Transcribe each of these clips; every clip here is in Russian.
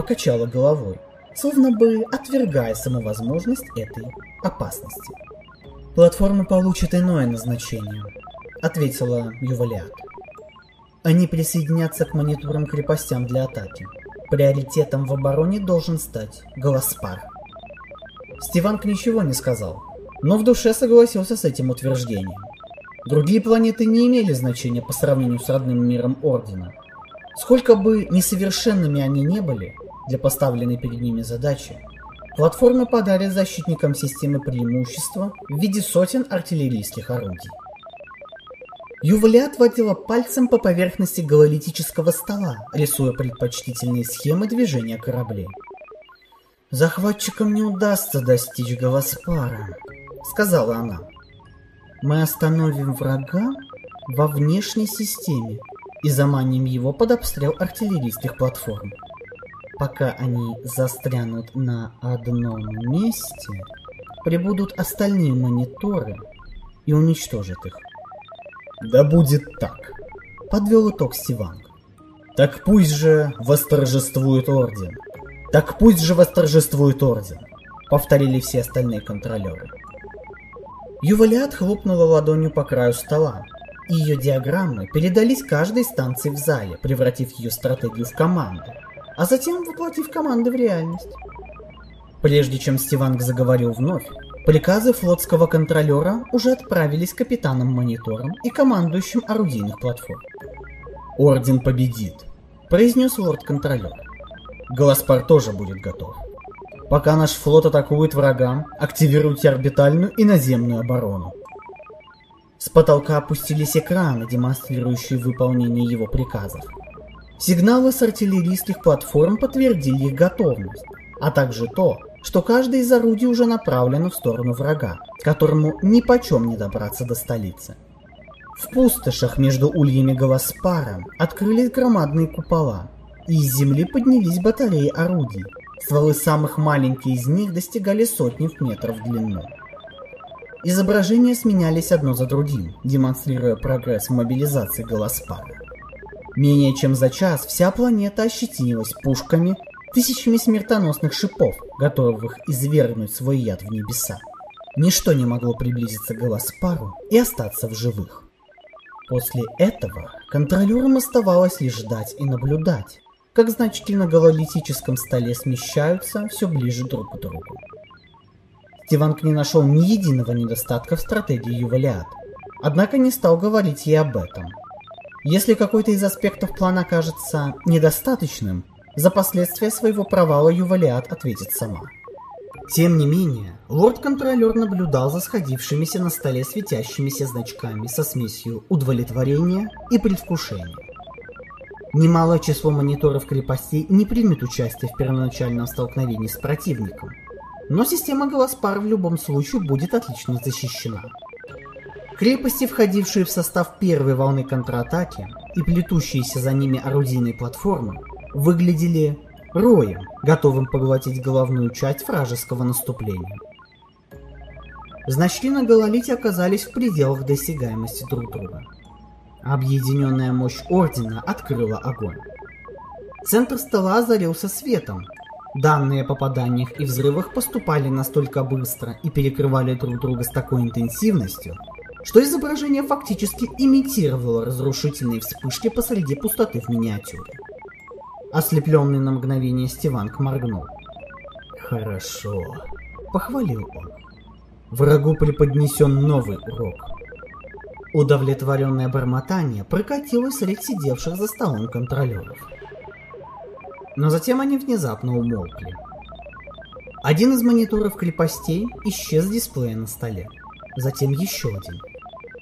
покачала головой, словно бы отвергая саму возможность этой опасности. «Платформа получит иное назначение», — ответила Ювалиат. «Они присоединятся к мониторам крепостям для атаки. Приоритетом в обороне должен стать Голоспар». Стиванк ничего не сказал, но в душе согласился с этим утверждением. Другие планеты не имели значения по сравнению с родным миром Ордена. Сколько бы несовершенными они не были для поставленной перед ними задачи, платформы подарят защитникам системы преимущества в виде сотен артиллерийских орудий. Юваля отводила пальцем по поверхности гололитического стола, рисуя предпочтительные схемы движения кораблей. «Захватчикам не удастся достичь Галаспара», — сказала она. «Мы остановим врага во внешней системе и заманим его под обстрел артиллерийских платформ. Пока они застрянут на одном месте, прибудут остальные мониторы и уничтожат их. Да будет так, подвел итог Сиванг. Так пусть же восторжествует Орден. Так пусть же восторжествует Орден, повторили все остальные контролеры. Ювалиат хлопнула ладонью по краю стола, и ее диаграммы передались каждой станции в зале, превратив ее стратегию в команду, а затем воплотив команды в реальность. Прежде чем Стиванг заговорил вновь, Приказы флотского контролера уже отправились капитанам-мониторам и командующим орудийных платформ. «Орден победит», — произнес лорд-контролер. «Голоспар тоже будет готов. Пока наш флот атакует врага, активируйте орбитальную и наземную оборону». С потолка опустились экраны, демонстрирующие выполнение его приказов. Сигналы с артиллерийских платформ подтвердили их готовность, а также то, что каждое из орудий уже направлено в сторону врага, которому ни почем не добраться до столицы. В пустошах между ульями Галаспара открылись громадные купола, и из земли поднялись батареи орудий. Стволы самых маленьких из них достигали сотни метров в длину. Изображения сменялись одно за другим, демонстрируя прогресс в мобилизации Галаспара. Менее чем за час вся планета ощетинилась пушками, тысячами смертоносных шипов, готовых извергнуть свой яд в небеса. Ничто не могло приблизиться к Галаспару и остаться в живых. После этого контролерам оставалось лишь ждать и наблюдать, как значки на гололитическом столе смещаются все ближе друг к другу. Стиванк не нашел ни единого недостатка в стратегии Ювалиат, однако не стал говорить ей об этом. Если какой-то из аспектов плана кажется недостаточным, за последствия своего провала Ювалиат ответит сама. Тем не менее, лорд-контролер наблюдал за сходившимися на столе светящимися значками со смесью удовлетворения и предвкушения. Немалое число мониторов крепостей не примет участие в первоначальном столкновении с противником, но система Голоспар в любом случае будет отлично защищена. Крепости, входившие в состав первой волны контратаки и плетущиеся за ними орудийные платформы, выглядели роем, готовым поглотить головную часть вражеского наступления. Значки на Гололите оказались в пределах досягаемости друг друга. Объединенная мощь Ордена открыла огонь. Центр стола озарился светом. Данные о попаданиях и взрывах поступали настолько быстро и перекрывали друг друга с такой интенсивностью, что изображение фактически имитировало разрушительные вспышки посреди пустоты в миниатюре. Ослепленный на мгновение Стиванк моргнул. «Хорошо», — похвалил он. «Врагу преподнесен новый урок». Удовлетворенное бормотание прокатилось среди сидевших за столом контролеров. Но затем они внезапно умолкли. Один из мониторов крепостей исчез с дисплея на столе. Затем еще один.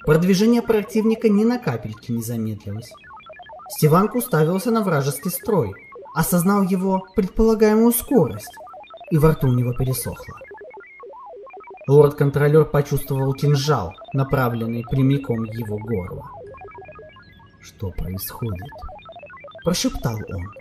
Продвижение противника ни на капельки не замедлилось. Стиванк уставился на вражеский строй, осознал его предполагаемую скорость, и во рту у него пересохло. Лорд-контролер почувствовал кинжал, направленный прямиком в его горло. «Что происходит?» – прошептал он.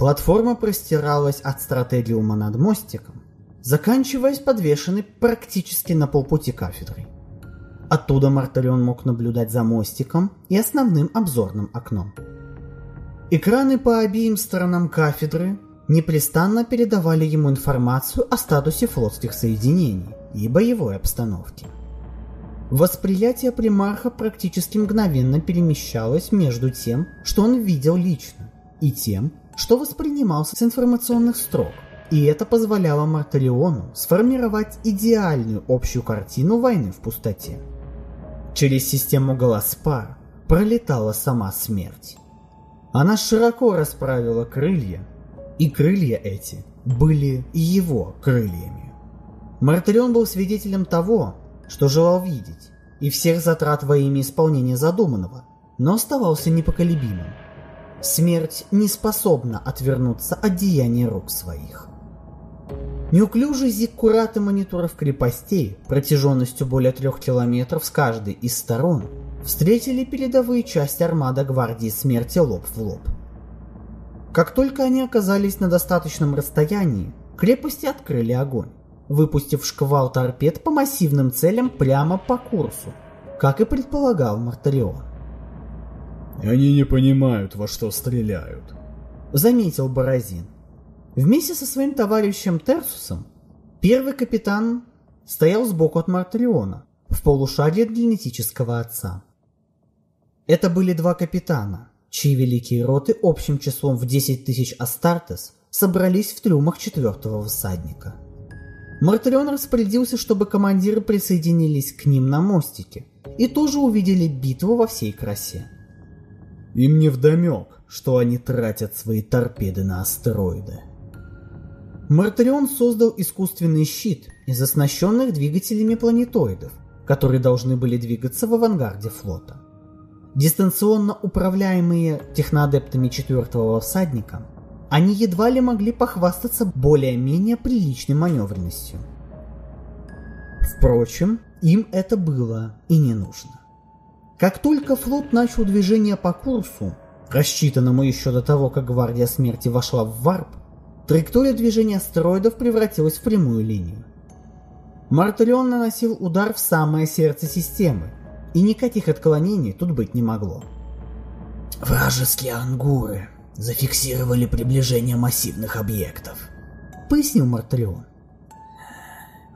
Платформа простиралась от стратегиума над мостиком, заканчиваясь подвешенной практически на полпути кафедрой. Оттуда Мартарион мог наблюдать за мостиком и основным обзорным окном. Экраны по обеим сторонам кафедры непрестанно передавали ему информацию о статусе флотских соединений и боевой обстановке. Восприятие примарха практически мгновенно перемещалось между тем, что он видел лично, и тем, что воспринимался с информационных строк, и это позволяло Мартариону сформировать идеальную общую картину войны в пустоте. Через систему Галаспар пролетала сама смерть. Она широко расправила крылья, и крылья эти были его крыльями. Мартарион был свидетелем того, что желал видеть, и всех затрат во имя исполнения задуманного, но оставался непоколебимым. Смерть не способна отвернуться от деяний рук своих. Неуклюжий зиккураты мониторов крепостей протяженностью более трех километров с каждой из сторон встретили передовые части армада Гвардии Смерти лоб в лоб. Как только они оказались на достаточном расстоянии, крепости открыли огонь, выпустив шквал торпед по массивным целям прямо по курсу, как и предполагал Мартарион. «Они не понимают, во что стреляют», — заметил Борозин. Вместе со своим товарищем Терсусом первый капитан стоял сбоку от Мартариона, в полушаге от генетического отца. Это были два капитана, чьи великие роты общим числом в 10 тысяч Астартес собрались в трюмах четвертого всадника. Мартарион распорядился, чтобы командиры присоединились к ним на мостике и тоже увидели битву во всей красе. Им не вдомек, что они тратят свои торпеды на астероиды. Мартарион создал искусственный щит из оснащенных двигателями планетоидов, которые должны были двигаться в авангарде флота. Дистанционно управляемые техноадептами четвертого всадника, они едва ли могли похвастаться более-менее приличной маневренностью. Впрочем, им это было и не нужно. Как только флот начал движение по курсу, рассчитанному еще до того, как Гвардия Смерти вошла в варп, Траектория движения астероидов превратилась в прямую линию. Мартарион наносил удар в самое сердце системы, и никаких отклонений тут быть не могло. «Вражеские ангуры зафиксировали приближение массивных объектов», — пояснил Мартарион.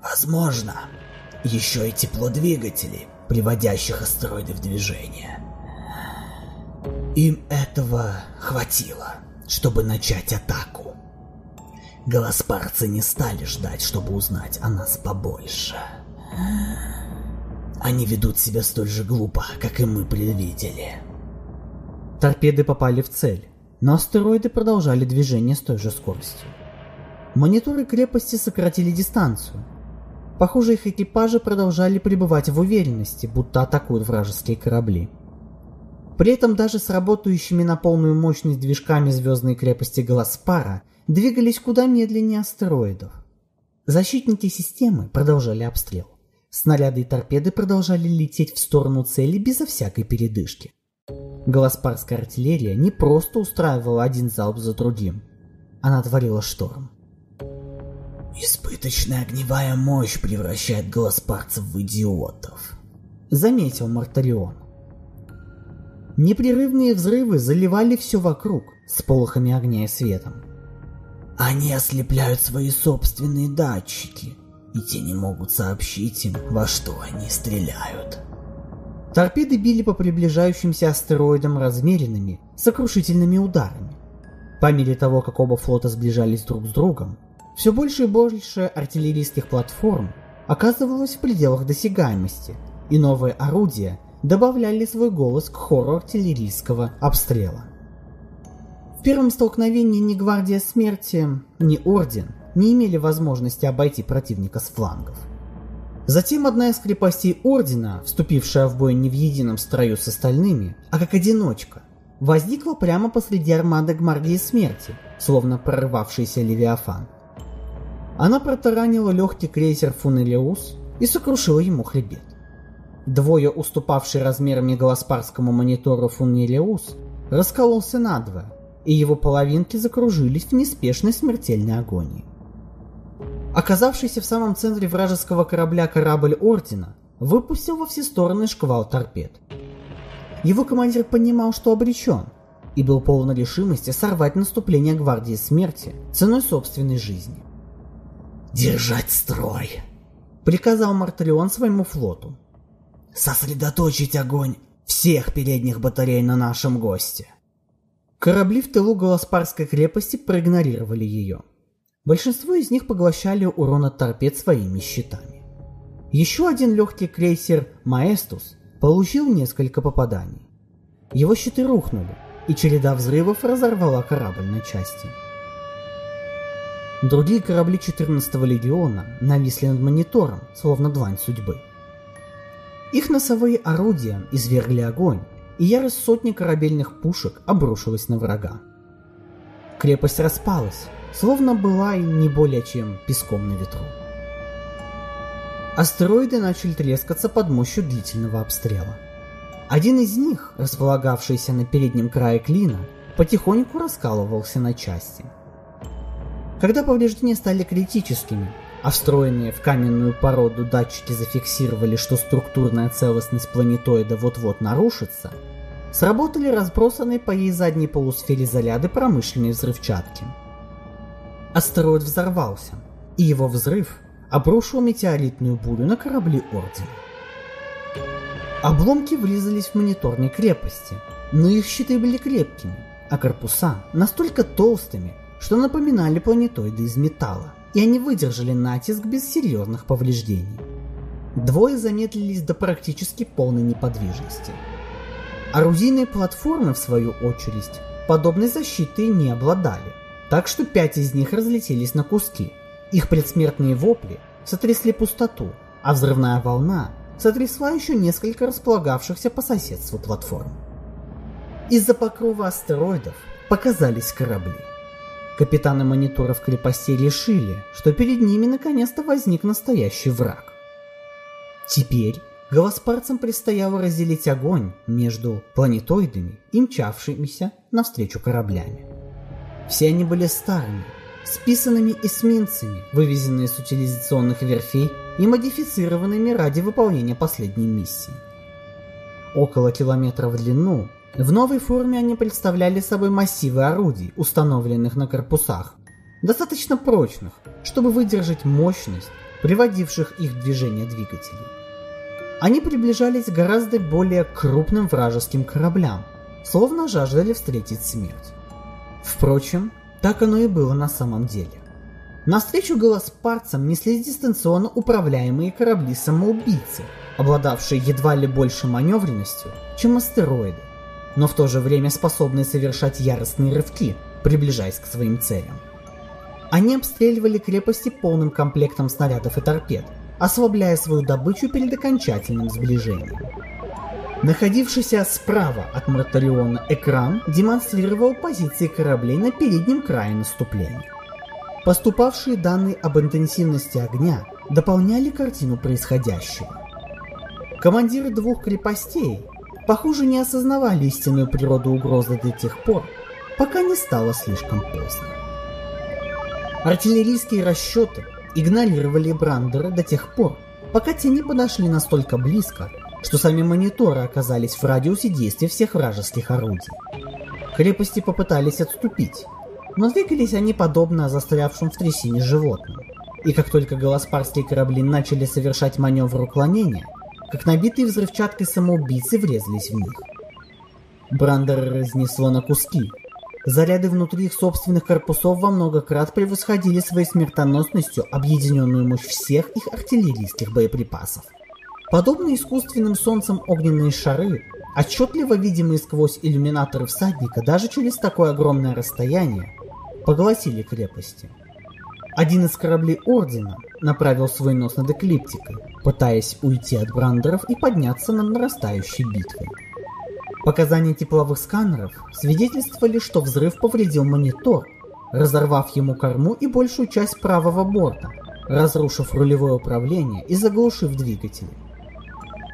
«Возможно, еще и теплодвигатели, приводящих астероиды в движение. Им этого хватило, чтобы начать атаку. Голоспарцы не стали ждать, чтобы узнать о нас побольше. Они ведут себя столь же глупо, как и мы предвидели. Торпеды попали в цель, но астероиды продолжали движение с той же скоростью. Мониторы крепости сократили дистанцию. Похоже, их экипажи продолжали пребывать в уверенности, будто атакуют вражеские корабли. При этом даже с работающими на полную мощность движками звездной крепости Галаспара – двигались куда медленнее астероидов. Защитники системы продолжали обстрел. Снаряды и торпеды продолжали лететь в сторону цели безо всякой передышки. Голоспарская артиллерия не просто устраивала один залп за другим. Она творила шторм. «Избыточная огневая мощь превращает голоспарцев в идиотов», — заметил Мартарион. Непрерывные взрывы заливали все вокруг с полохами огня и светом. Они ослепляют свои собственные датчики, и те не могут сообщить им, во что они стреляют. Торпеды били по приближающимся астероидам размеренными, сокрушительными ударами. По мере того, как оба флота сближались друг с другом, все больше и больше артиллерийских платформ оказывалось в пределах досягаемости, и новые орудия добавляли свой голос к хору артиллерийского обстрела первом столкновении ни Гвардия Смерти, ни Орден не имели возможности обойти противника с флангов. Затем одна из крепостей Ордена, вступившая в бой не в едином строю с остальными, а как одиночка, возникла прямо посреди армады Гвардии Смерти, словно прорвавшийся Левиафан. Она протаранила легкий крейсер Фунелиус и сокрушила ему хребет. Двое уступавший размерами Голоспарскому монитору Фунелиус раскололся надвое, и его половинки закружились в неспешной смертельной агонии. Оказавшийся в самом центре вражеского корабля корабль Ордена выпустил во все стороны шквал торпед. Его командир понимал, что обречен, и был полон решимости сорвать наступление Гвардии Смерти ценой собственной жизни. «Держать строй!» — приказал Мартарион своему флоту. «Сосредоточить огонь всех передних батарей на нашем госте!» Корабли в тылу Голоспарской крепости проигнорировали ее. Большинство из них поглощали урон от торпед своими щитами. Еще один легкий крейсер «Маэстус» получил несколько попаданий. Его щиты рухнули, и череда взрывов разорвала корабль на части. Другие корабли 14-го легиона нависли над монитором, словно длань судьбы. Их носовые орудия извергли огонь, и ярость сотни корабельных пушек обрушилась на врага. Крепость распалась, словно была и не более чем песком на ветру. Астероиды начали трескаться под мощью длительного обстрела. Один из них, располагавшийся на переднем крае клина, потихоньку раскалывался на части. Когда повреждения стали критическими, а встроенные в каменную породу датчики зафиксировали, что структурная целостность планетоида вот-вот нарушится, сработали разбросанные по ей задней полусфере заряды промышленной взрывчатки. Астероид взорвался, и его взрыв обрушил метеоритную бурю на корабли Ордена. Обломки врезались в мониторные крепости, но их щиты были крепкими, а корпуса настолько толстыми, что напоминали планетоиды из металла, и они выдержали натиск без серьезных повреждений. Двое замедлились до практически полной неподвижности. Орудийные платформы, в свою очередь, подобной защитой не обладали, так что пять из них разлетелись на куски. Их предсмертные вопли сотрясли пустоту, а взрывная волна сотрясла еще несколько располагавшихся по соседству платформ. Из-за покрова астероидов показались корабли. Капитаны мониторов крепостей решили, что перед ними наконец-то возник настоящий враг. Теперь Голоспарцам предстояло разделить огонь между планетоидами и мчавшимися навстречу кораблями. Все они были старыми, списанными эсминцами, вывезенные с утилизационных верфей и модифицированными ради выполнения последней миссии. Около километра в длину в новой форме они представляли собой массивы орудий, установленных на корпусах, достаточно прочных, чтобы выдержать мощность, приводивших их в движение двигателей. Они приближались к гораздо более крупным вражеским кораблям, словно жаждали встретить смерть. Впрочем, так оно и было на самом деле. Навстречу голоспарцам неслись дистанционно управляемые корабли-самоубийцы, обладавшие едва ли больше маневренностью, чем астероиды, но в то же время способные совершать яростные рывки, приближаясь к своим целям. Они обстреливали крепости полным комплектом снарядов и торпед, ослабляя свою добычу перед окончательным сближением. Находившийся справа от Мартариона экран демонстрировал позиции кораблей на переднем крае наступления. Поступавшие данные об интенсивности огня дополняли картину происходящего. Командиры двух крепостей похоже, не осознавали истинную природу угрозы до тех пор, пока не стало слишком поздно. Артиллерийские расчеты игнорировали Брандера до тех пор, пока те не подошли настолько близко, что сами мониторы оказались в радиусе действия всех вражеских орудий. Крепости попытались отступить, но двигались они подобно застрявшим в трясине животным. И как только голоспарские корабли начали совершать маневр уклонения, как набитые взрывчаткой самоубийцы врезались в них. Брандер разнесло на куски. Заряды внутри их собственных корпусов во много крат превосходили своей смертоносностью объединенную мощь всех их артиллерийских боеприпасов. Подобные искусственным солнцем огненные шары, отчетливо видимые сквозь иллюминаторы всадника даже через такое огромное расстояние, поглотили крепости. Один из кораблей Ордена направил свой нос над эклиптикой, пытаясь уйти от брандеров и подняться над нарастающей битвой. Показания тепловых сканеров свидетельствовали, что взрыв повредил монитор, разорвав ему корму и большую часть правого борта, разрушив рулевое управление и заглушив двигатели.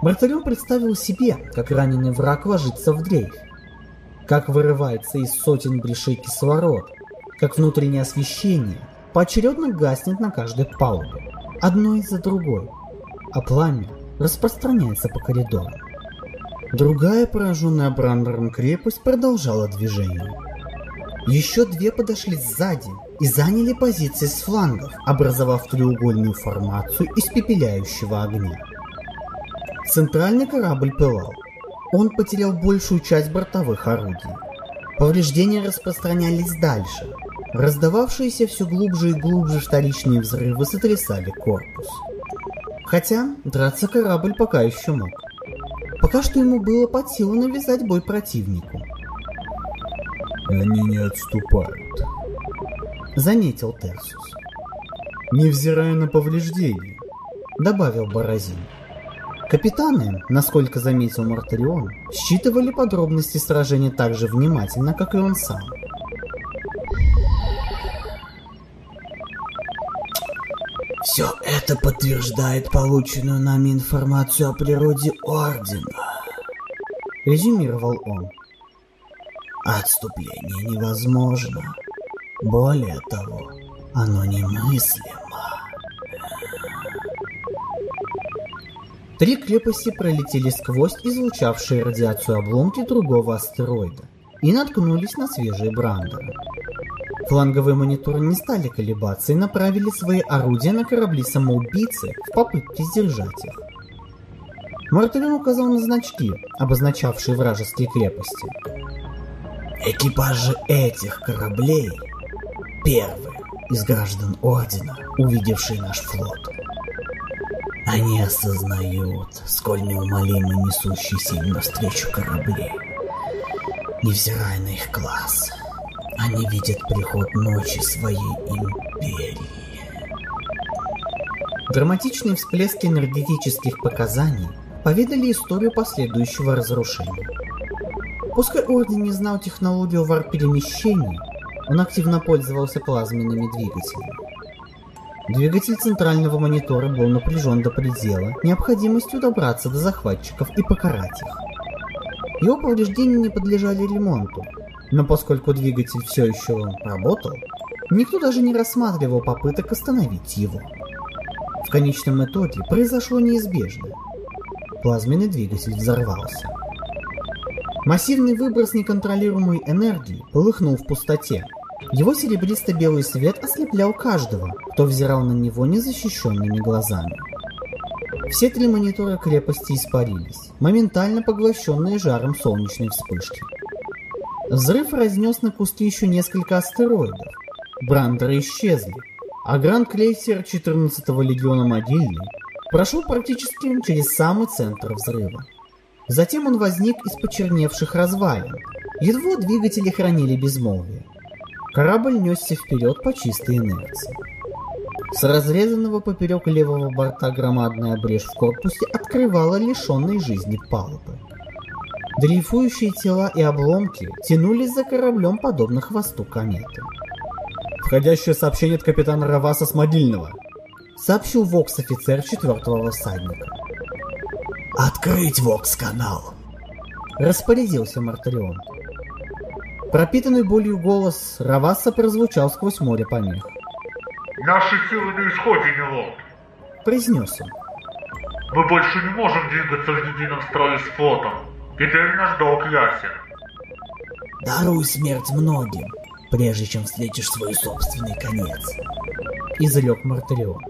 Мартарион представил себе, как раненый враг ложится в дрейф. как вырывается из сотен брешей кислород, как внутреннее освещение поочередно гаснет на каждой палубе, одно за другой, а пламя распространяется по коридору. Другая, пораженная Брандером крепость, продолжала движение. Еще две подошли сзади и заняли позиции с флангов, образовав треугольную формацию из пепеляющего огня. Центральный корабль пылал. Он потерял большую часть бортовых орудий. Повреждения распространялись дальше. Раздававшиеся все глубже и глубже вторичные взрывы сотрясали корпус. Хотя драться корабль пока еще мог. Пока что ему было под силу навязать бой противнику. «Они не отступают», — заметил Терсус. «Невзирая на повреждения», — добавил Борозин. Капитаны, насколько заметил Мартарион, считывали подробности сражения так же внимательно, как и он сам. Все это подтверждает полученную нами информацию о природе Ордена. Резюмировал он. Отступление невозможно. Более того, оно немыслимо. Три крепости пролетели сквозь излучавшие радиацию обломки другого астероида и наткнулись на свежие брандеры. Фланговые мониторы не стали колебаться и направили свои орудия на корабли-самоубийцы в попытке сдержать их. Мартелин указал на значки, обозначавшие вражеские крепости. Экипажи этих кораблей первые из граждан Ордена, увидевшие наш флот. Они осознают, сколь неумолимо несущийся им навстречу корабли, невзирая на их класс. Они видят приход ночи своей империи. Драматичные всплески энергетических показаний поведали историю последующего разрушения. Пускай Орден не знал технологию варп-перемещения, он активно пользовался плазменными двигателями. Двигатель центрального монитора был напряжен до предела необходимостью добраться до захватчиков и покарать их. Его повреждения не подлежали ремонту, но поскольку двигатель все еще работал, никто даже не рассматривал попыток остановить его. В конечном итоге произошло неизбежное. Плазменный двигатель взорвался. Массивный выброс неконтролируемой энергии полыхнул в пустоте. Его серебристо-белый свет ослеплял каждого, кто взирал на него незащищенными глазами. Все три монитора крепости испарились, моментально поглощенные жаром солнечной вспышки. Взрыв разнес на куски еще несколько астероидов. Брандеры исчезли, а гранд-крейсер 14-го легиона Могильный прошел практически через самый центр взрыва. Затем он возник из почерневших развалин. Едва двигатели хранили безмолвие. Корабль несся вперед по чистой инерции. С разрезанного поперек левого борта громадная брешь в корпусе открывала лишенные жизни палубы. Дрейфующие тела и обломки тянулись за кораблем подобно хвосту кометы. «Входящее сообщение от капитана Раваса с мобильного», — сообщил Вокс-офицер четвертого всадника. «Открыть Вокс-канал!» — распорядился Мартарион. Пропитанный болью голос Раваса прозвучал сквозь море помех. «Наши силы на исходе, милорд!» — произнес он. «Мы больше не можем двигаться в едином строе с флотом. Теперь наш долг ясен. Даруй смерть многим, прежде чем встретишь свой собственный конец. Изрек Мартарион.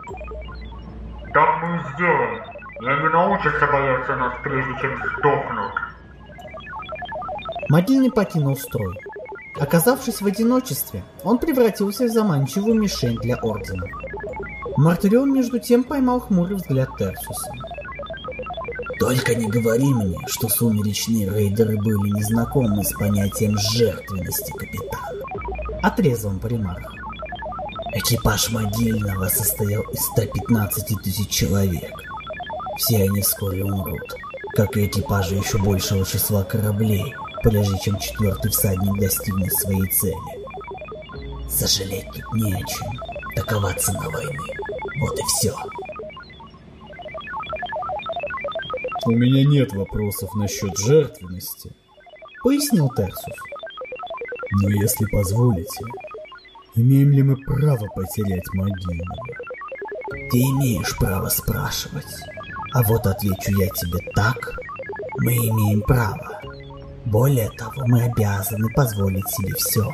Так мы и сделаем. Они научатся бояться нас, прежде чем сдохнут. Могильный покинул строй. Оказавшись в одиночестве, он превратился в заманчивую мишень для Ордена. Мартарион между тем поймал хмурый взгляд Терсуса. Только не говори мне, что сумеречные рейдеры были незнакомы с понятием жертвенности, капитан. Отрезал он. Экипаж могильного состоял из 115 тысяч человек. Все они вскоре умрут, как и экипажи еще большего числа кораблей, прежде чем четвертый всадник достигнет своей цели. Сожалеть тут не о чем. Такова цена войны. Вот и все. У меня нет вопросов насчет жертвенности, пояснил Терсус. Но если позволите, имеем ли мы право потерять могильного? Ты имеешь право спрашивать. А вот отвечу я тебе так. Мы имеем право. Более того, мы обязаны позволить себе все,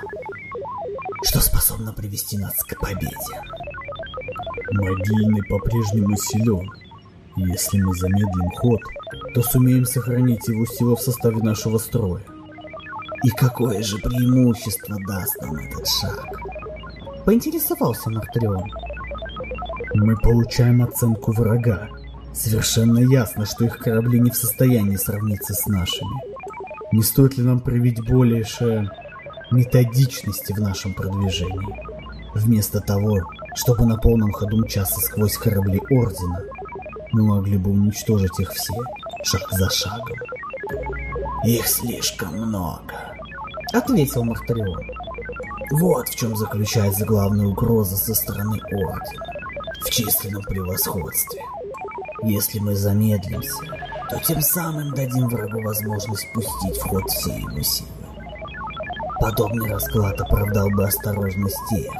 что способно привести нас к победе. Могильный по-прежнему силен. Если мы замедлим ход, то сумеем сохранить его силу в составе нашего строя. И какое же преимущество даст нам этот шаг? Поинтересовался Мартарион. Мы получаем оценку врага. Совершенно ясно, что их корабли не в состоянии сравниться с нашими. Не стоит ли нам проявить большее методичности в нашем продвижении? Вместо того, чтобы на полном ходу мчаться сквозь корабли Ордена, мы могли бы уничтожить их все, шаг за шагом. Их слишком много, ответил Мартарион. Вот в чем заключается главная угроза со стороны Ордена. В численном превосходстве. Если мы замедлимся, то тем самым дадим врагу возможность пустить в ход все его силы. Подобный расклад оправдал бы осторожность тех,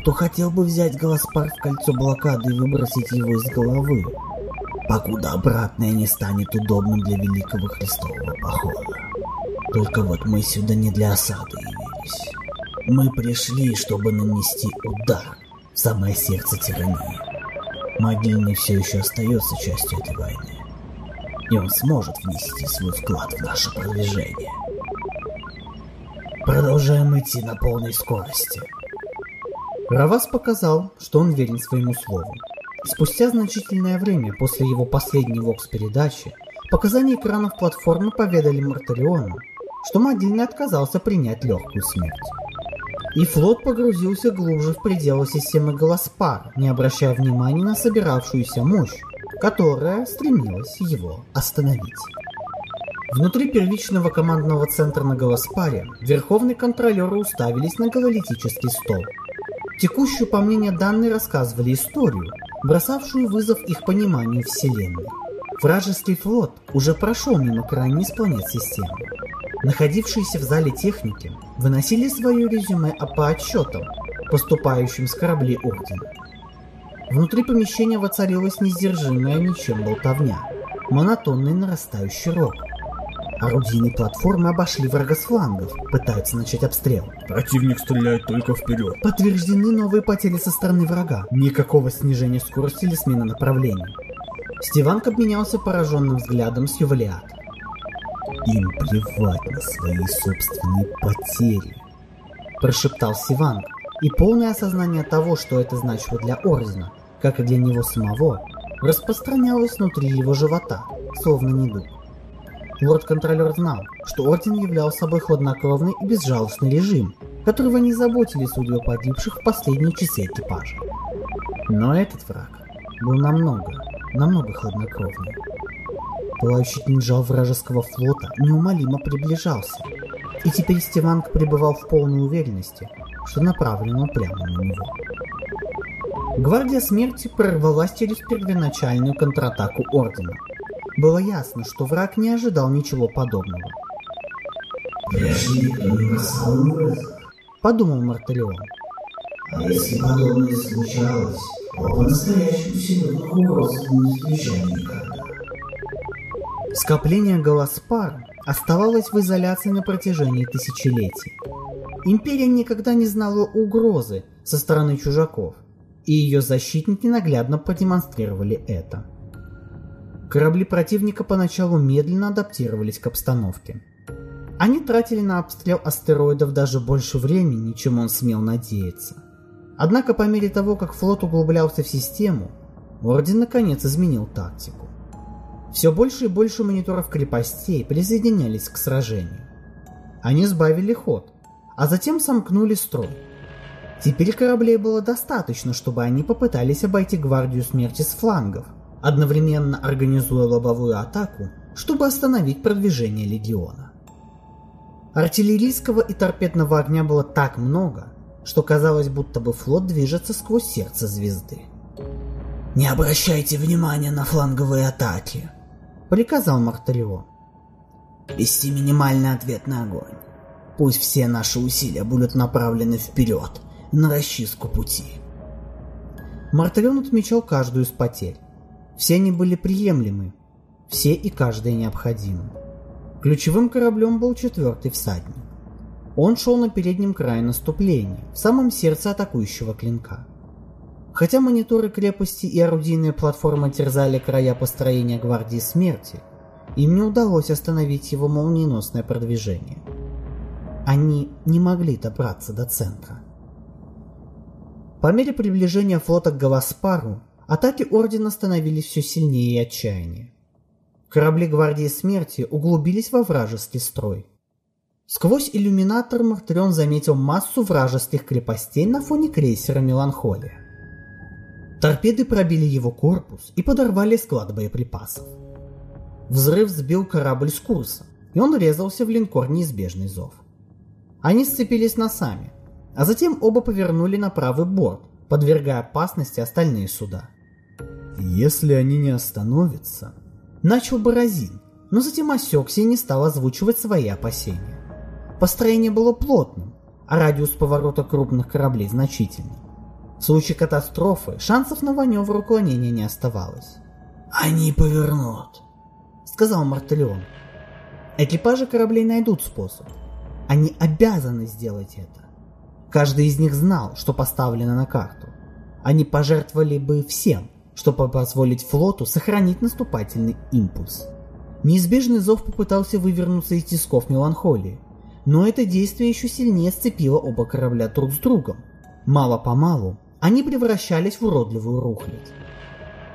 кто хотел бы взять Галаспар в кольцо блокады и выбросить его из головы, покуда обратное не станет удобным для Великого Христового Похода. Только вот мы сюда не для осады явились. Мы пришли, чтобы нанести удар в самое сердце тирании. Могильный все еще остается частью этой войны. И он сможет внести свой вклад в наше продвижение. Продолжаем идти на полной скорости. Равас показал, что он верен своему слову. Спустя значительное время после его последней вокс-передачи, показания экранов платформы поведали Мартариону, что Модильный отказался принять легкую смерть. И флот погрузился глубже в пределы системы Галаспар, не обращая внимания на собиравшуюся мощь, которая стремилась его остановить. Внутри первичного командного центра на Галаспаре верховные контролеры уставились на гололитический стол – Текущую, по мнению данные, рассказывали историю, бросавшую вызов их пониманию Вселенной. Вражеский флот уже прошел мимо крайней из планет системы. Находившиеся в зале техники выносили свое резюме по отчетам, поступающим с кораблей Ордена. Внутри помещения воцарилась несдержимая ничем болтовня, монотонный нарастающий рок – Орудийные платформы обошли врага с флангов, пытаются начать обстрел. Противник стреляет только вперед. Подтверждены новые потери со стороны врага. Никакого снижения скорости или смены направления. Стиванк обменялся пораженным взглядом с Ювалиат. Им плевать на свои собственные потери. Прошептал Сиванг, и полное осознание того, что это значило для Орзена, как и для него самого, распространялось внутри его живота, словно недуг. Лорд-контролер знал, что Орден являл собой хладнокровный и безжалостный режим, которого не заботили судьбы погибших в последние часы экипажа. Но этот враг был намного, намного хладнокровнее. Пылающий кинжал вражеского флота неумолимо приближался, и теперь Стиванг пребывал в полной уверенности, что направлен он прямо на него. Гвардия Смерти прорвалась через первоначальную контратаку Ордена – было ясно, что враг не ожидал ничего подобного. «Пришли подумал Мартарион. А если подобное случалось, то по-настоящему сильных угроз не встречали никогда. Скопление Галаспар оставалось в изоляции на протяжении тысячелетий. Империя никогда не знала угрозы со стороны чужаков, и ее защитники наглядно продемонстрировали это. Корабли противника поначалу медленно адаптировались к обстановке. Они тратили на обстрел астероидов даже больше времени, чем он смел надеяться. Однако по мере того, как флот углублялся в систему, Орден наконец изменил тактику. Все больше и больше мониторов крепостей присоединялись к сражению. Они сбавили ход, а затем сомкнули строй. Теперь кораблей было достаточно, чтобы они попытались обойти гвардию смерти с флангов – одновременно организуя лобовую атаку, чтобы остановить продвижение легиона. Артиллерийского и торпедного огня было так много, что казалось, будто бы флот движется сквозь сердце звезды. «Не обращайте внимания на фланговые атаки», — приказал Мартарион. вести минимальный ответный огонь. Пусть все наши усилия будут направлены вперед, на расчистку пути. Мартелен отмечал каждую из потерь. Все они были приемлемы, все и каждая необходимы. Ключевым кораблем был четвертый всадник. Он шел на переднем крае наступления, в самом сердце атакующего клинка. Хотя мониторы крепости и орудийная платформа терзали края построения Гвардии Смерти, им не удалось остановить его молниеносное продвижение. Они не могли добраться до центра. По мере приближения флота к Галаспару, атаки Ордена становились все сильнее и отчаяннее. Корабли Гвардии Смерти углубились во вражеский строй. Сквозь иллюминатор Мартырион заметил массу вражеских крепостей на фоне крейсера Меланхолия. Торпеды пробили его корпус и подорвали склад боеприпасов. Взрыв сбил корабль с курса, и он резался в линкор неизбежный зов. Они сцепились носами, а затем оба повернули на правый борт, подвергая опасности остальные суда. «Если они не остановятся...» Начал Борозин, но затем осекся и не стал озвучивать свои опасения. Построение было плотным, а радиус поворота крупных кораблей значительный. В случае катастрофы шансов на маневр уклонения не оставалось. «Они повернут», — сказал Мартелион. Экипажи кораблей найдут способ. Они обязаны сделать это. Каждый из них знал, что поставлено на карту. Они пожертвовали бы всем, чтобы позволить флоту сохранить наступательный импульс. Неизбежный зов попытался вывернуться из тисков меланхолии, но это действие еще сильнее сцепило оба корабля друг с другом. Мало-помалу они превращались в уродливую рухлядь.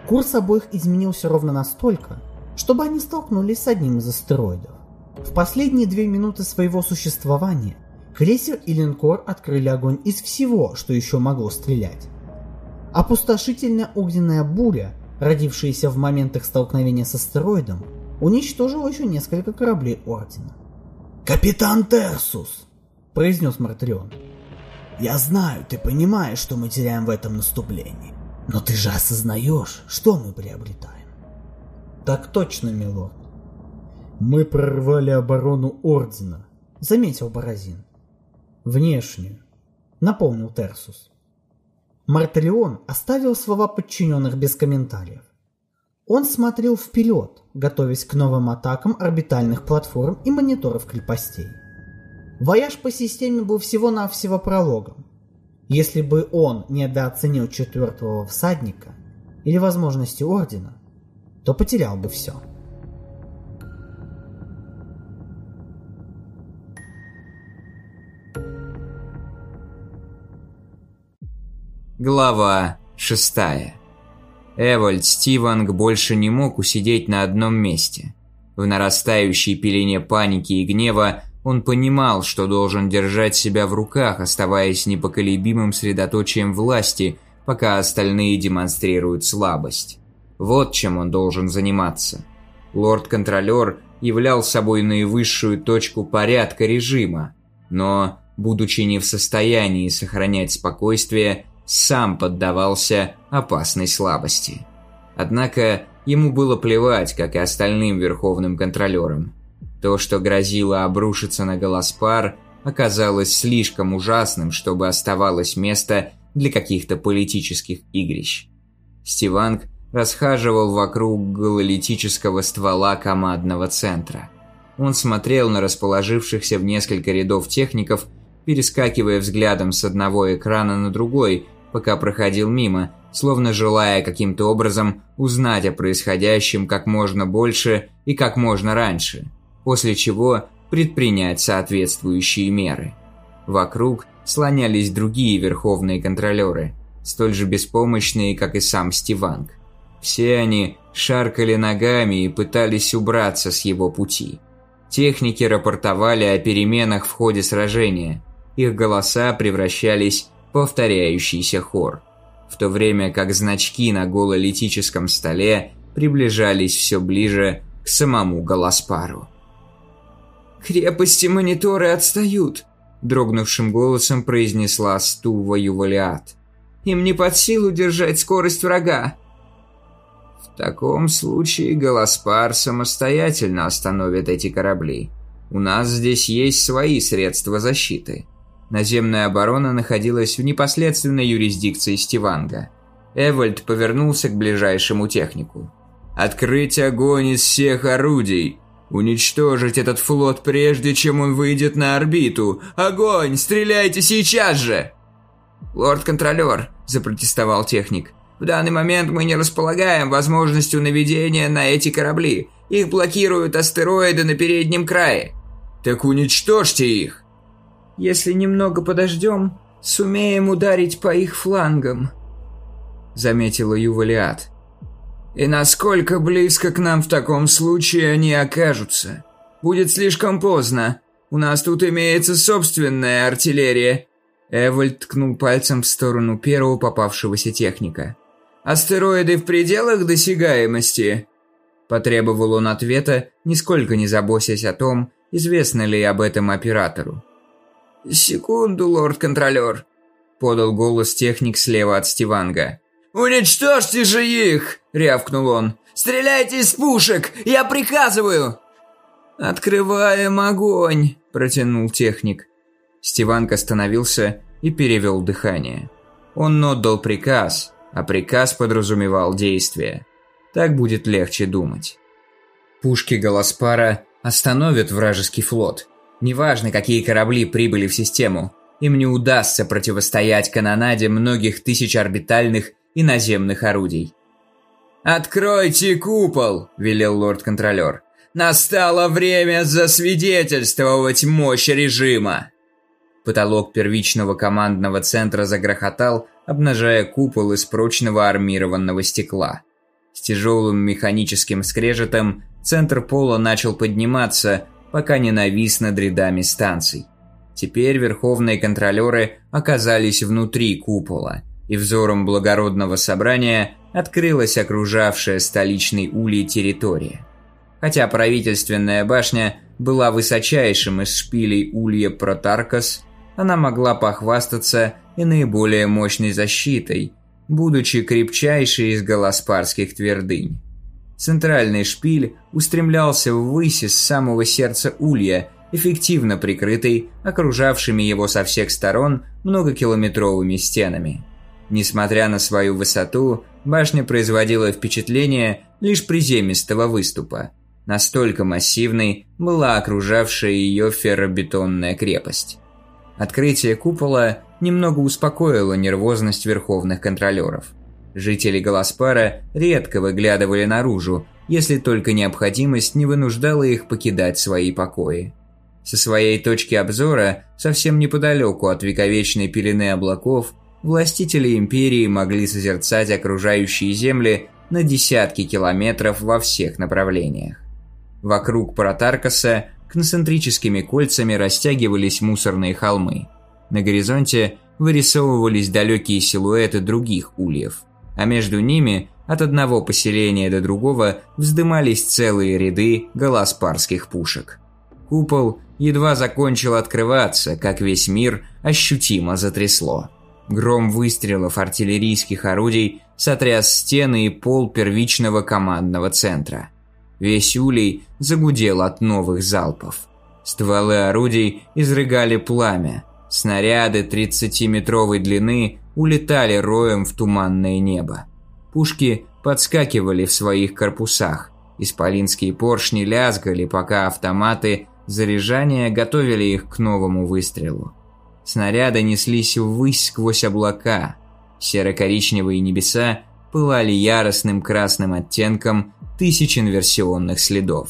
Курс обоих изменился ровно настолько, чтобы они столкнулись с одним из астероидов. В последние две минуты своего существования крейсер и линкор открыли огонь из всего, что еще могло стрелять. Опустошительная огненная буря, родившаяся в момент их столкновения с астероидом, уничтожила еще несколько кораблей Ордена. «Капитан Терсус!» – произнес Мартрион. Я знаю, ты понимаешь, что мы теряем в этом наступлении. Но ты же осознаешь, что мы приобретаем. Так точно, милорд. Мы прорвали оборону Ордена, заметил Борозин. Внешнюю, напомнил Терсус. Мартелион оставил слова подчиненных без комментариев. Он смотрел вперед, готовясь к новым атакам орбитальных платформ и мониторов крепостей. Вояж по системе был всего-навсего прологом. Если бы он недооценил четвертого всадника или возможности Ордена, то потерял бы все. Глава шестая. Эвальд Стиванг больше не мог усидеть на одном месте. В нарастающей пелене паники и гнева он понимал, что должен держать себя в руках, оставаясь непоколебимым средоточием власти, пока остальные демонстрируют слабость. Вот чем он должен заниматься. Лорд-контролер являл собой наивысшую точку порядка режима, но, будучи не в состоянии сохранять спокойствие, сам поддавался опасной слабости. Однако ему было плевать, как и остальным верховным контролерам. То, что грозило обрушиться на Голоспар, оказалось слишком ужасным, чтобы оставалось место для каких-то политических игрищ. Стиванг расхаживал вокруг гололитического ствола командного центра. Он смотрел на расположившихся в несколько рядов техников, перескакивая взглядом с одного экрана на другой, пока проходил мимо, словно желая каким-то образом узнать о происходящем как можно больше и как можно раньше – после чего предпринять соответствующие меры. Вокруг слонялись другие верховные контролеры, столь же беспомощные, как и сам Стиванг. Все они шаркали ногами и пытались убраться с его пути. Техники рапортовали о переменах в ходе сражения. Их голоса превращались повторяющийся хор, в то время как значки на гололитическом столе приближались все ближе к самому Голоспару. «Крепости-мониторы отстают», – дрогнувшим голосом произнесла Стува Ювалиат. «Им не под силу держать скорость врага». В таком случае Голоспар самостоятельно остановит эти корабли. У нас здесь есть свои средства защиты. Наземная оборона находилась в непосредственной юрисдикции Стиванга. Эвальд повернулся к ближайшему технику. «Открыть огонь из всех орудий! Уничтожить этот флот прежде, чем он выйдет на орбиту! Огонь! Стреляйте сейчас же!» «Лорд-контролер», – запротестовал техник, – «в данный момент мы не располагаем возможностью наведения на эти корабли. Их блокируют астероиды на переднем крае». «Так уничтожьте их!» «Если немного подождем, сумеем ударить по их флангам», – заметила Ювалиат. И насколько близко к нам в таком случае они окажутся? Будет слишком поздно. У нас тут имеется собственная артиллерия. Эвольд ткнул пальцем в сторону первого попавшегося техника. «Астероиды в пределах досягаемости?» Потребовал он ответа, нисколько не заботясь о том, известно ли об этом оператору. «Секунду, лорд-контролер», — подал голос техник слева от Стиванга. «Уничтожьте же их!» – рявкнул он. «Стреляйте из пушек! Я приказываю!» «Открываем огонь!» – протянул техник. Стиванк остановился и перевел дыхание. Он отдал приказ, а приказ подразумевал действие. Так будет легче думать. Пушки Голоспара остановят вражеский флот. Неважно, какие корабли прибыли в систему, им не удастся противостоять канонаде многих тысяч орбитальных и наземных орудий. «Откройте купол!» – велел лорд-контролер. «Настало время засвидетельствовать мощь режима!» Потолок первичного командного центра загрохотал, обнажая купол из прочного армированного стекла. С тяжелым механическим скрежетом центр пола начал подниматься, пока не навис над рядами станций. Теперь верховные контролеры оказались внутри купола – и взором благородного собрания открылась окружавшая столичный улей территория. Хотя правительственная башня была высочайшим из шпилей улья Протаркас, она могла похвастаться и наиболее мощной защитой, будучи крепчайшей из голоспарских твердынь. Центральный шпиль устремлялся ввысь из самого сердца улья, эффективно прикрытый окружавшими его со всех сторон многокилометровыми стенами. Несмотря на свою высоту, башня производила впечатление лишь приземистого выступа. Настолько массивной была окружавшая ее ферробетонная крепость. Открытие купола немного успокоило нервозность верховных контролеров. Жители Голоспара редко выглядывали наружу, если только необходимость не вынуждала их покидать свои покои. Со своей точки обзора, совсем неподалеку от вековечной пелены облаков, властители империи могли созерцать окружающие земли на десятки километров во всех направлениях. Вокруг Протаркаса концентрическими кольцами растягивались мусорные холмы. На горизонте вырисовывались далекие силуэты других ульев, а между ними от одного поселения до другого вздымались целые ряды голоспарских пушек. Купол едва закончил открываться, как весь мир ощутимо затрясло. Гром выстрелов артиллерийских орудий сотряс стены и пол первичного командного центра. Весь улей загудел от новых залпов. Стволы орудий изрыгали пламя. Снаряды 30-метровой длины улетали роем в туманное небо. Пушки подскакивали в своих корпусах. Исполинские поршни лязгали, пока автоматы заряжания готовили их к новому выстрелу. Снаряды неслись ввысь сквозь облака. Серо-коричневые небеса пылали яростным красным оттенком тысяч инверсионных следов.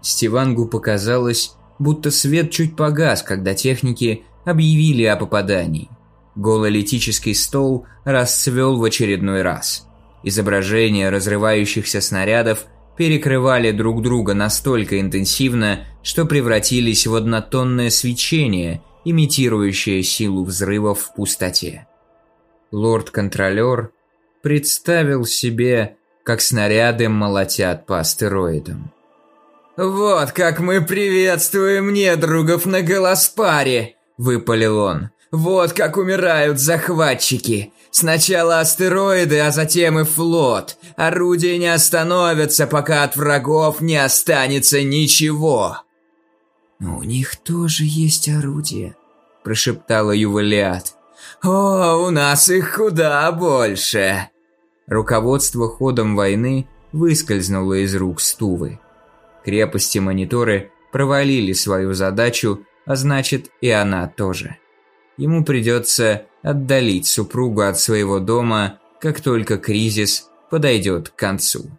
Стивангу показалось, будто свет чуть погас, когда техники объявили о попадании. Гололитический стол расцвел в очередной раз. Изображения разрывающихся снарядов перекрывали друг друга настолько интенсивно, что превратились в однотонное свечение – имитирующая силу взрывов в пустоте. Лорд-контролер представил себе, как снаряды молотят по астероидам. «Вот как мы приветствуем недругов на Голоспаре!» – выпалил он. Вот как умирают захватчики. Сначала астероиды, а затем и флот. Орудия не остановятся, пока от врагов не останется ничего. «Но у них тоже есть орудия», – прошептала Ювалиат. «О, у нас их куда больше!» Руководство ходом войны выскользнуло из рук Стувы. Крепости-мониторы провалили свою задачу, а значит и она тоже. Ему придется отдалить супругу от своего дома, как только кризис подойдет к концу.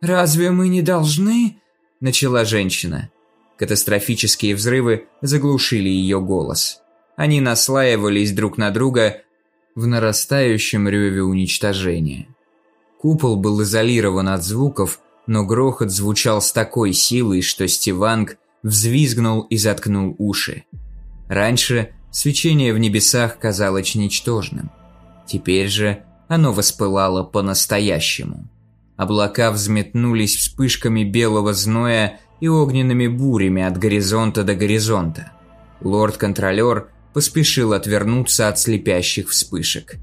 «Разве мы не должны?» – начала женщина. Катастрофические взрывы заглушили ее голос. Они наслаивались друг на друга в нарастающем реве уничтожения. Купол был изолирован от звуков, но грохот звучал с такой силой, что Стиванг взвизгнул и заткнул уши. Раньше свечение в небесах казалось ничтожным. Теперь же оно воспылало по-настоящему. Облака взметнулись вспышками белого зноя и огненными бурями от горизонта до горизонта. Лорд-контролер поспешил отвернуться от слепящих вспышек.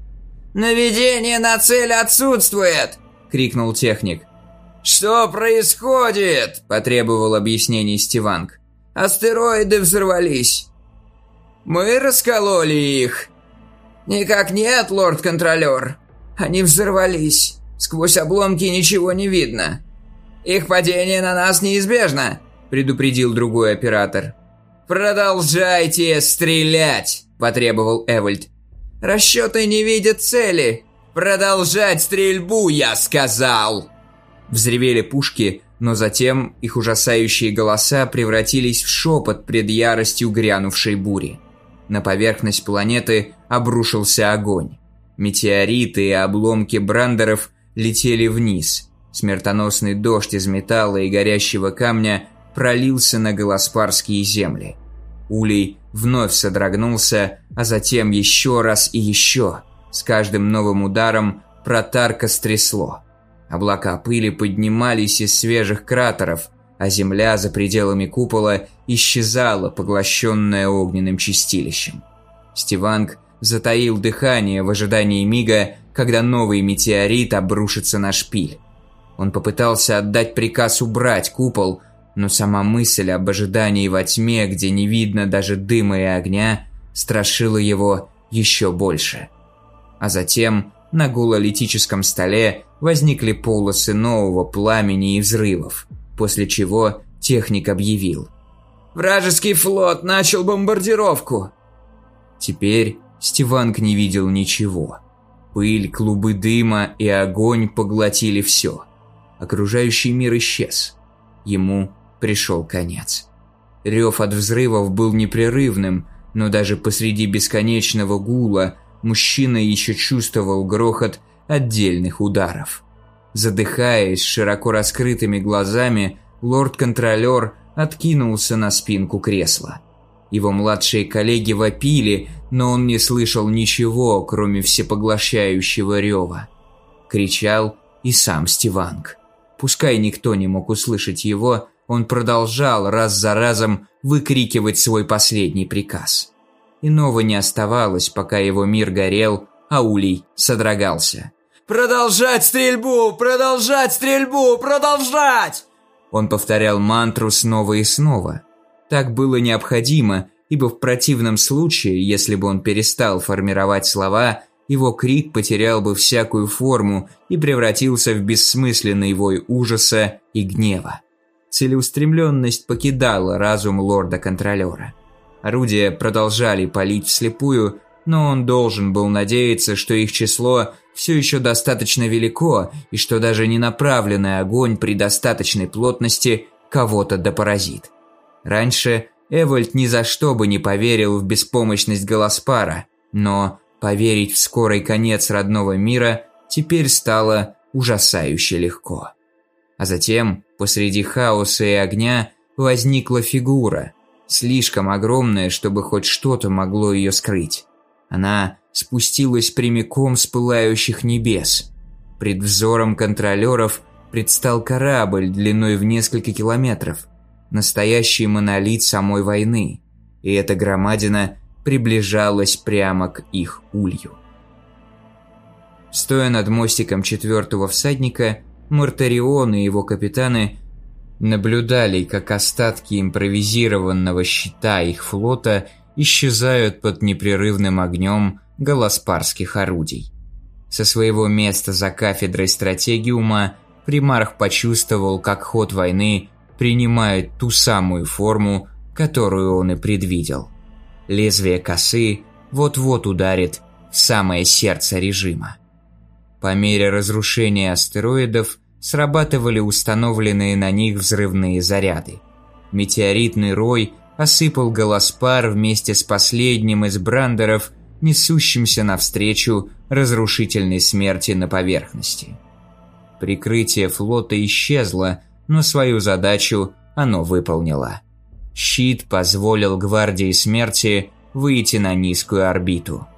«Наведение на цель отсутствует!» – крикнул техник. «Что происходит?» – потребовал объяснений Стиванг. «Астероиды взорвались». «Мы раскололи их». «Никак нет, лорд-контролер. Они взорвались. Сквозь обломки ничего не видно. Их падение на нас неизбежно», – предупредил другой оператор. «Продолжайте стрелять!» – потребовал Эвальд. «Расчеты не видят цели! Продолжать стрельбу, я сказал!» Взревели пушки, но затем их ужасающие голоса превратились в шепот пред яростью грянувшей бури. На поверхность планеты обрушился огонь. Метеориты и обломки брандеров летели вниз. Смертоносный дождь из металла и горящего камня пролился на Голоспарские земли. Улей вновь содрогнулся, а затем еще раз и еще. С каждым новым ударом протарка стрясло. Облака пыли поднимались из свежих кратеров, а земля за пределами купола исчезала, поглощенная огненным чистилищем. Стиванг затаил дыхание в ожидании мига, когда новый метеорит обрушится на шпиль. Он попытался отдать приказ убрать купол, но сама мысль об ожидании во тьме, где не видно даже дыма и огня, страшила его еще больше. А затем на гололитическом столе возникли полосы нового пламени и взрывов, после чего техник объявил. «Вражеский флот начал бомбардировку!» Теперь Стиванг не видел ничего. Пыль, клубы дыма и огонь поглотили все. Окружающий мир исчез. Ему пришел конец. Рев от взрывов был непрерывным, но даже посреди бесконечного гула мужчина еще чувствовал грохот отдельных ударов. Задыхаясь широко раскрытыми глазами, лорд-контролер откинулся на спинку кресла. Его младшие коллеги вопили, но он не слышал ничего, кроме всепоглощающего рева. Кричал и сам Стиванг. Пускай никто не мог услышать его, он продолжал раз за разом выкрикивать свой последний приказ. Иного не оставалось, пока его мир горел, а улей содрогался. «Продолжать стрельбу! Продолжать стрельбу! Продолжать!» Он повторял мантру снова и снова. Так было необходимо, ибо в противном случае, если бы он перестал формировать слова, его крик потерял бы всякую форму и превратился в бессмысленный вой ужаса и гнева целеустремленность покидала разум лорда-контролера. Орудия продолжали палить вслепую, но он должен был надеяться, что их число все еще достаточно велико и что даже ненаправленный огонь при достаточной плотности кого-то допоразит. Раньше Эвольд ни за что бы не поверил в беспомощность Голоспара, но поверить в скорый конец родного мира теперь стало ужасающе легко. А затем, посреди хаоса и огня, возникла фигура, слишком огромная, чтобы хоть что-то могло ее скрыть. Она спустилась прямиком с пылающих небес. Пред взором контролеров предстал корабль длиной в несколько километров. Настоящий монолит самой войны. И эта громадина приближалась прямо к их улью. Стоя над мостиком четвертого всадника, Мартарион и его капитаны наблюдали, как остатки импровизированного щита их флота исчезают под непрерывным огнем галаспарских орудий. Со своего места за кафедрой стратегиума примарх почувствовал, как ход войны принимает ту самую форму, которую он и предвидел. Лезвие косы вот-вот ударит в самое сердце режима. По мере разрушения астероидов срабатывали установленные на них взрывные заряды. Метеоритный рой осыпал Галаспар вместе с последним из брандеров, несущимся навстречу разрушительной смерти на поверхности. Прикрытие флота исчезло, но свою задачу оно выполнило. Щит позволил гвардии смерти выйти на низкую орбиту.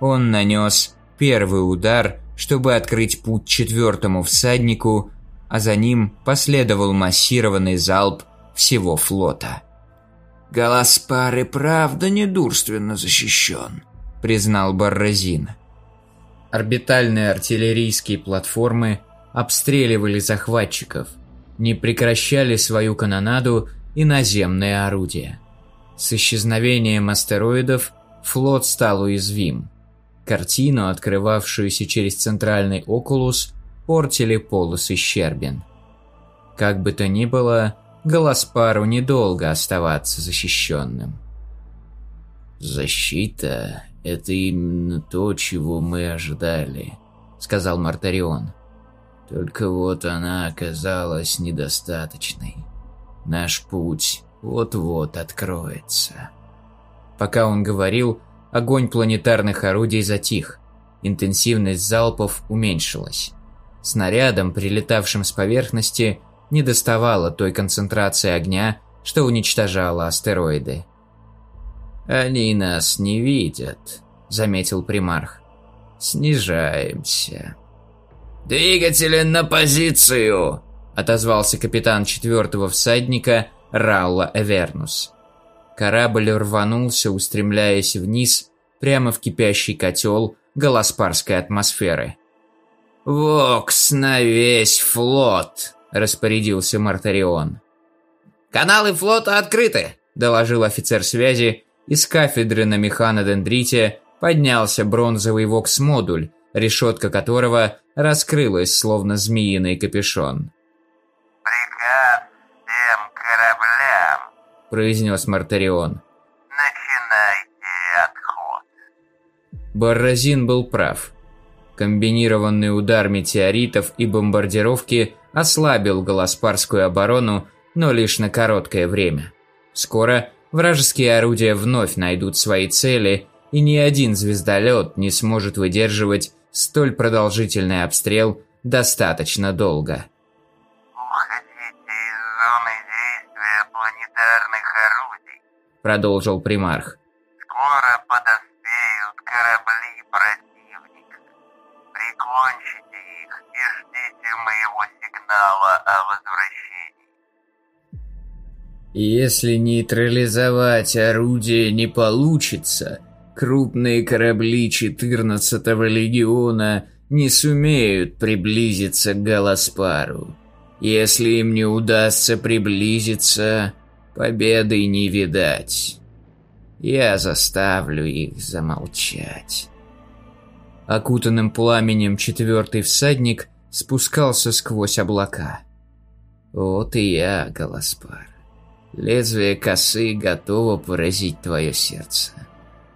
Он нанес первый удар, чтобы открыть путь четвертому всаднику, а за ним последовал массированный залп всего флота. «Галаспар и правда недурственно защищен», – признал Барразин. Орбитальные артиллерийские платформы обстреливали захватчиков, не прекращали свою канонаду и наземные орудия. С исчезновением астероидов флот стал уязвим. Картину, открывавшуюся через центральный окулус, портили полосы щербин. Как бы то ни было, Галаспару недолго оставаться защищенным. «Защита – это именно то, чего мы ожидали», – сказал Мартарион. «Только вот она оказалась недостаточной. Наш путь вот-вот откроется». Пока он говорил, огонь планетарных орудий затих. Интенсивность залпов уменьшилась. Снарядам, прилетавшим с поверхности, не доставало той концентрации огня, что уничтожало астероиды. «Они нас не видят», — заметил примарх. «Снижаемся». «Двигатели на позицию!» – отозвался капитан четвертого всадника Раула Эвернус. Корабль рванулся, устремляясь вниз, прямо в кипящий котел галаспарской атмосферы. «Вокс на весь флот!» – распорядился Мартарион. «Каналы флота открыты!» – доложил офицер связи. Из кафедры на механодендрите поднялся бронзовый вокс-модуль, решетка которого раскрылась, словно змеиный капюшон. «Приказ всем кораблям!» – произнес Мартарион. «Начинайте отход!» Барразин был прав. Комбинированный удар метеоритов и бомбардировки ослабил Галаспарскую оборону, но лишь на короткое время. Скоро вражеские орудия вновь найдут свои цели, и ни один звездолет не сможет выдерживать столь продолжительный обстрел достаточно долго. «Уходите из зоны действия планетарных орудий», – продолжил примарх. «Скоро подоспеют корабли противника. Прикончите их и ждите моего сигнала о возвращении». Если нейтрализовать орудие не получится, крупные корабли 14-го легиона не сумеют приблизиться к Галаспару. Если им не удастся приблизиться, победы не видать. Я заставлю их замолчать. Окутанным пламенем четвертый всадник спускался сквозь облака. Вот и я, Галаспар. Лезвие косы готово поразить твое сердце.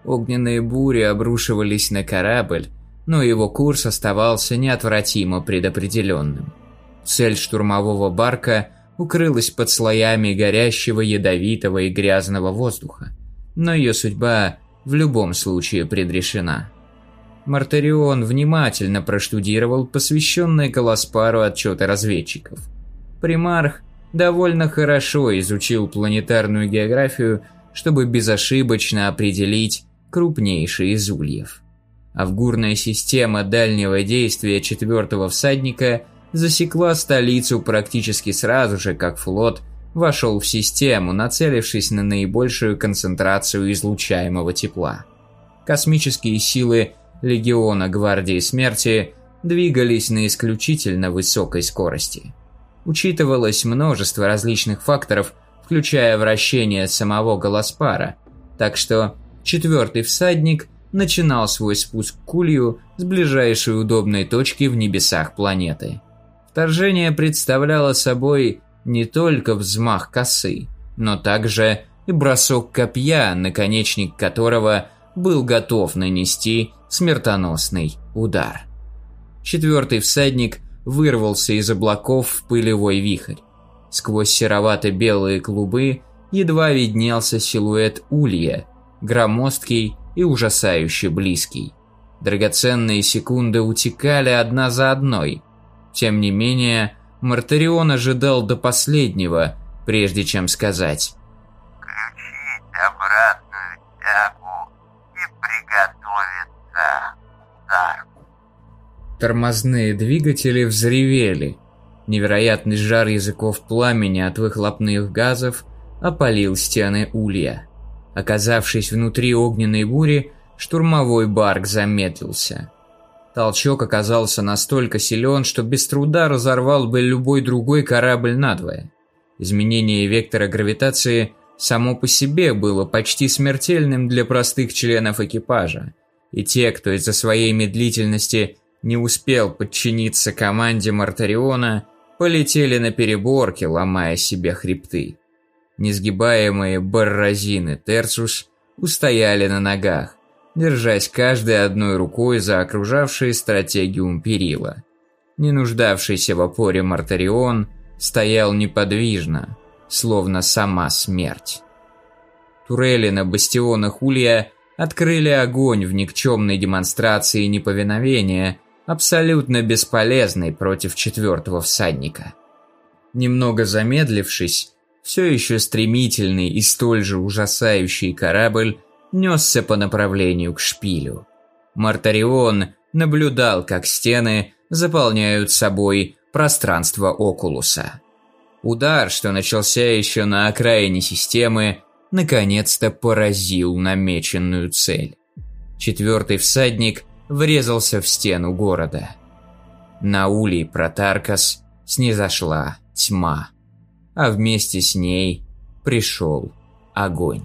Огненные бури обрушивались на корабль, но его курс оставался неотвратимо предопределенным. Цель штурмового барка укрылась под слоями горящего ядовитого и грязного воздуха, но ее судьба в любом случае предрешена. Мартарион внимательно проштудировал посвященные Каласпару отчеты разведчиков. Примарх довольно хорошо изучил планетарную географию, чтобы безошибочно определить, крупнейший из ульев. Авгурная система дальнего действия четвертого всадника засекла столицу практически сразу же, как флот вошел в систему, нацелившись на наибольшую концентрацию излучаемого тепла. Космические силы Легиона Гвардии Смерти двигались на исключительно высокой скорости. Учитывалось множество различных факторов, включая вращение самого Голоспара, так что четвертый всадник начинал свой спуск к Кулью с ближайшей удобной точки в небесах планеты. Вторжение представляло собой не только взмах косы, но также и бросок копья, наконечник которого был готов нанести смертоносный удар. Четвертый всадник вырвался из облаков в пылевой вихрь. Сквозь серовато-белые клубы едва виднелся силуэт улья, громоздкий и ужасающе близкий. Драгоценные секунды утекали одна за одной. Тем не менее, Мартарион ожидал до последнего, прежде чем сказать Тормозные двигатели взревели. Невероятный жар языков пламени от выхлопных газов опалил стены улья. Оказавшись внутри огненной бури, штурмовой барк замедлился. Толчок оказался настолько силен, что без труда разорвал бы любой другой корабль надвое. Изменение вектора гравитации само по себе было почти смертельным для простых членов экипажа, и те, кто из-за своей медлительности не успел подчиниться команде Мартариона, полетели на переборки, ломая себе хребты. Несгибаемые барразины Терцус устояли на ногах, держась каждой одной рукой за окружавшие стратегиум перила. Не нуждавшийся в опоре Мартарион стоял неподвижно, словно сама смерть. Турели на бастионах Улья открыли огонь в никчемной демонстрации неповиновения, абсолютно бесполезной против четвертого всадника. Немного замедлившись, все еще стремительный и столь же ужасающий корабль несся по направлению к шпилю. Мартарион наблюдал, как стены заполняют собой пространство Окулуса. Удар, что начался еще на окраине системы, наконец-то поразил намеченную цель. Четвертый всадник врезался в стену города. На улей Протаркас снизошла тьма, а вместе с ней пришел огонь.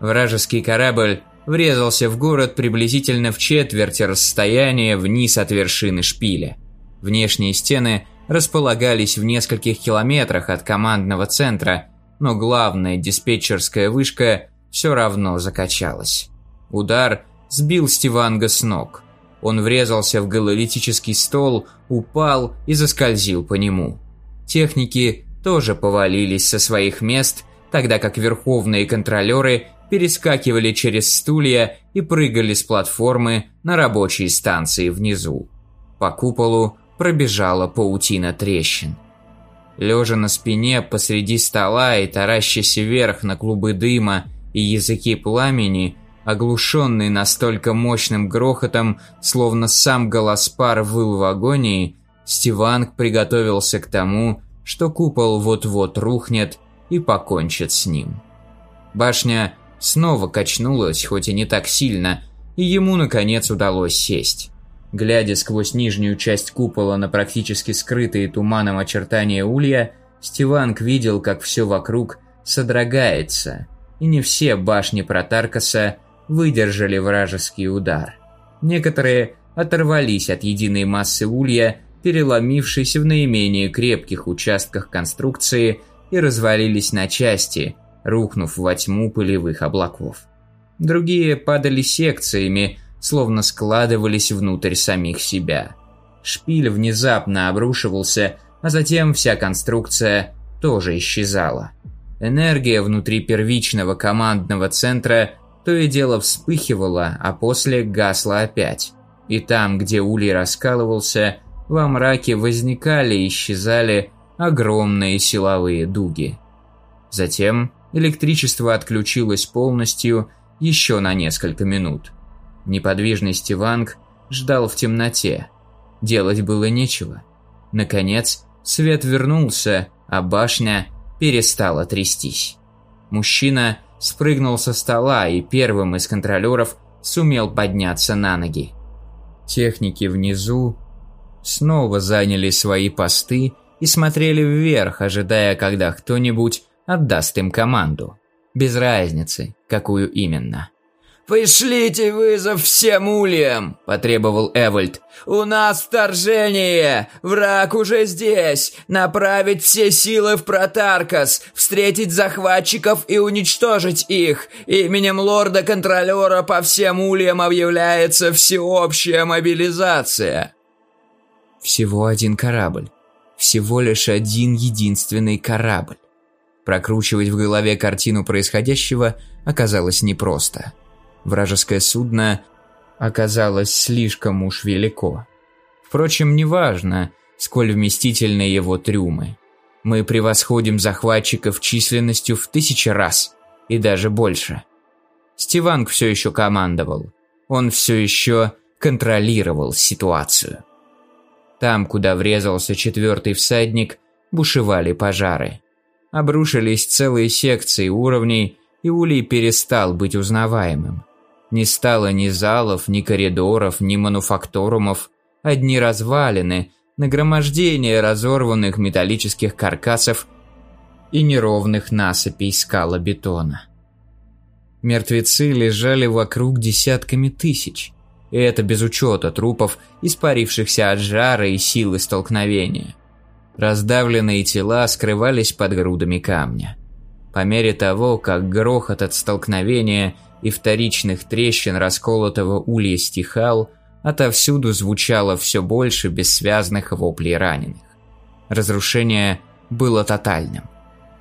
Вражеский корабль врезался в город приблизительно в четверть расстояния вниз от вершины шпиля. Внешние стены располагались в нескольких километрах от командного центра, но главная диспетчерская вышка все равно закачалась. Удар сбил Стиванга с ног. Он врезался в гололитический стол, упал и заскользил по нему. Техники тоже повалились со своих мест, тогда как верховные контролеры перескакивали через стулья и прыгали с платформы на рабочие станции внизу. По куполу пробежала паутина трещин. Лежа на спине посреди стола и таращась вверх на клубы дыма и языки пламени, оглушенный настолько мощным грохотом, словно сам Голоспар выл в агонии, Стиванг приготовился к тому, что купол вот-вот рухнет и покончит с ним. Башня снова качнулась, хоть и не так сильно, и ему, наконец, удалось сесть. Глядя сквозь нижнюю часть купола на практически скрытые туманом очертания улья, Стиванг видел, как все вокруг содрогается, и не все башни Протаркаса выдержали вражеский удар. Некоторые оторвались от единой массы улья, переломившись в наименее крепких участках конструкции и развалились на части, рухнув во тьму пылевых облаков. Другие падали секциями, словно складывались внутрь самих себя. Шпиль внезапно обрушивался, а затем вся конструкция тоже исчезала. Энергия внутри первичного командного центра то и дело вспыхивала, а после гасла опять. И там, где улей раскалывался, во мраке возникали и исчезали огромные силовые дуги. Затем электричество отключилось полностью еще на несколько минут. Неподвижный Стиванг ждал в темноте. Делать было нечего. Наконец, свет вернулся, а башня перестала трястись. Мужчина спрыгнул со стола и первым из контролеров сумел подняться на ноги. Техники внизу снова заняли свои посты и смотрели вверх, ожидая, когда кто-нибудь отдаст им команду. Без разницы, какую именно. «Пришлите вызов всем ульям!» – потребовал Эвольд. «У нас вторжение! Враг уже здесь! Направить все силы в Протаркас, встретить захватчиков и уничтожить их! Именем лорда-контролера по всем ульям объявляется всеобщая мобилизация!» Всего один корабль. Всего лишь один единственный корабль. Прокручивать в голове картину происходящего оказалось непросто. Вражеское судно оказалось слишком уж велико. Впрочем, неважно, сколь вместительны его трюмы. Мы превосходим захватчиков численностью в тысячи раз, и даже больше. Стиванг все еще командовал. Он все еще контролировал ситуацию. Там, куда врезался четвертый всадник, бушевали пожары. Обрушились целые секции уровней, и Улей перестал быть узнаваемым. Не стало ни залов, ни коридоров, ни мануфакторумов, одни развалины, нагромождение разорванных металлических каркасов и неровных насыпей скалобетона. Мертвецы лежали вокруг десятками тысяч, и это без учета трупов, испарившихся от жара и силы столкновения. Раздавленные тела скрывались под грудами камня. По мере того, как грохот от столкновения – и вторичных трещин расколотого улья стихал, отовсюду звучало все больше бессвязных воплей раненых. Разрушение было тотальным.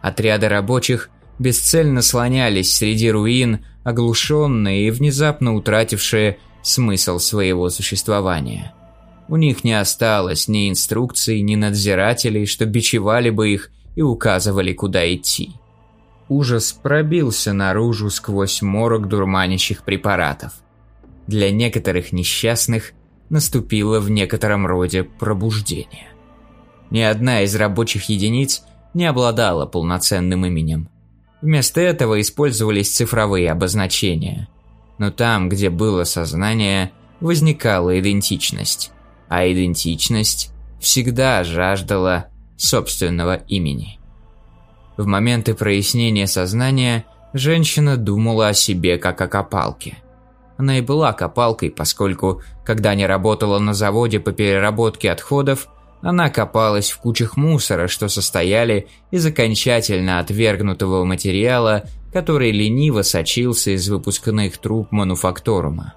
Отряды рабочих бесцельно слонялись среди руин, оглушенные и внезапно утратившие смысл своего существования. У них не осталось ни инструкций, ни надзирателей, что бичевали бы их и указывали, куда идти. Ужас пробился наружу сквозь морок дурманящих препаратов. Для некоторых несчастных наступило в некотором роде пробуждение. Ни одна из рабочих единиц не обладала полноценным именем. Вместо этого использовались цифровые обозначения. Но там, где было сознание, возникала идентичность. А идентичность всегда жаждала собственного имени. В моменты прояснения сознания женщина думала о себе как о копалке. Она и была копалкой, поскольку, когда не работала на заводе по переработке отходов, она копалась в кучах мусора, что состояли из окончательно отвергнутого материала, который лениво сочился из выпускных труб мануфакторума.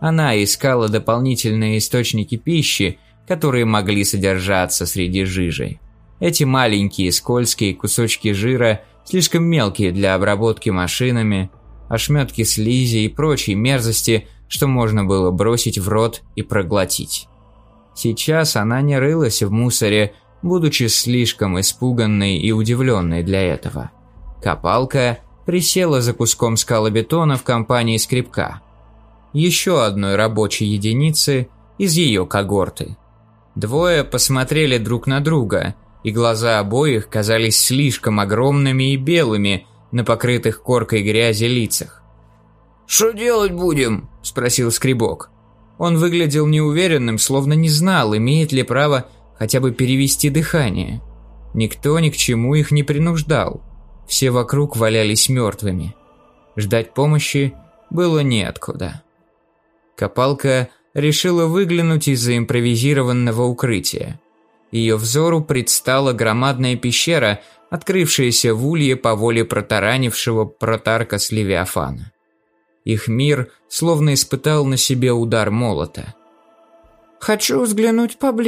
Она искала дополнительные источники пищи, которые могли содержаться среди жижи. Эти маленькие скользкие кусочки жира, слишком мелкие для обработки машинами, ошметки слизи и прочей мерзости, что можно было бросить в рот и проглотить. Сейчас она не рылась в мусоре, будучи слишком испуганной и удивленной для этого. Копалка присела за куском скалобетона в компании скребка. Еще одной рабочей единицы из ее когорты. Двое посмотрели друг на друга – и глаза обоих казались слишком огромными и белыми на покрытых коркой грязи лицах. «Что делать будем?» – спросил Скребок. Он выглядел неуверенным, словно не знал, имеет ли право хотя бы перевести дыхание. Никто ни к чему их не принуждал. Все вокруг валялись мертвыми. Ждать помощи было неоткуда. Копалка решила выглянуть из-за импровизированного укрытия. Ее взору предстала громадная пещера, открывшаяся в улье по воле протаранившего протарка с Левиафана. Их мир словно испытал на себе удар молота. «Хочу взглянуть поближе»,